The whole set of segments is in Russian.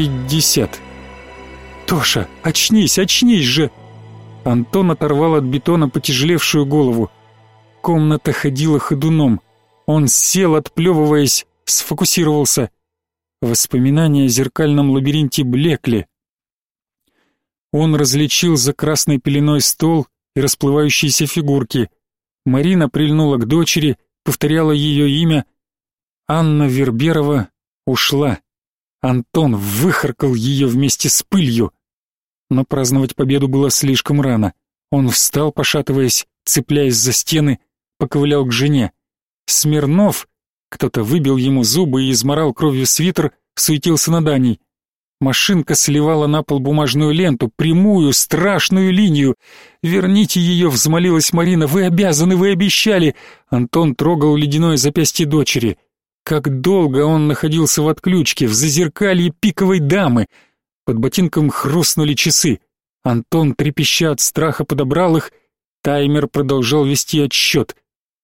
пятьдесят. «Тоша, очнись, очнись же!» Антон оторвал от бетона потяжелевшую голову. Комната ходила ходуном. Он сел, отплевываясь, сфокусировался. Воспоминания о зеркальном лабиринте блекли. Он различил за красной пеленой стол и расплывающиеся фигурки. Марина прильнула к дочери, повторяла ее имя. Анна Верберова ушла. Антон выхаркал ее вместе с пылью. Но праздновать победу было слишком рано. Он встал, пошатываясь, цепляясь за стены, поковылял к жене. Смирнов, кто-то выбил ему зубы и изморал кровью свитер, суетился над Аней. Машинка сливала на пол бумажную ленту, прямую, страшную линию. «Верните ее!» — взмолилась Марина. «Вы обязаны, вы обещали!» Антон трогал ледяное запястье дочери. Как долго он находился в отключке, в зазеркалье пиковой дамы. Под ботинком хрустнули часы. Антон, трепеща от страха, подобрал их. Таймер продолжал вести отсчет.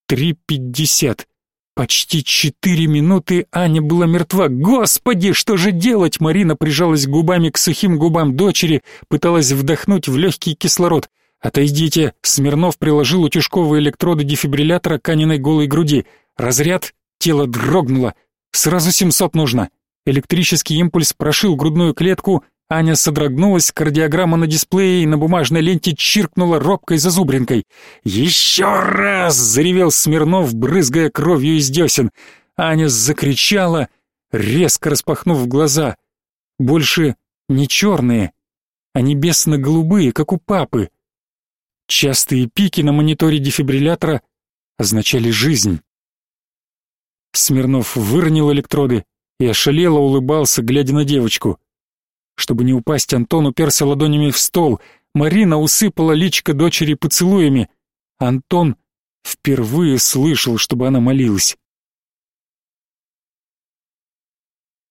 Три пятьдесят. Почти четыре минуты Аня была мертва. Господи, что же делать? Марина прижалась губами к сухим губам дочери, пыталась вдохнуть в легкий кислород. «Отойдите!» Смирнов приложил утюжковые электроды дефибриллятора к Аниной голой груди. Разряд, тело дрогнуло. «Сразу семьсот нужно!» Электрический импульс прошил грудную клетку, Аня содрогнулась, кардиограмма на дисплее и на бумажной ленте чиркнула робкой зазубринкой. «Еще раз!» — заревел Смирнов, брызгая кровью из десен. Аня закричала, резко распахнув глаза. Больше не черные, а небесно-голубые, как у папы. Частые пики на мониторе дефибриллятора означали жизнь. Смирнов выронил электроды и ошалело улыбался, глядя на девочку. Чтобы не упасть, Антон уперся ладонями в стол. Марина усыпала личико дочери поцелуями. Антон впервые слышал, чтобы она молилась.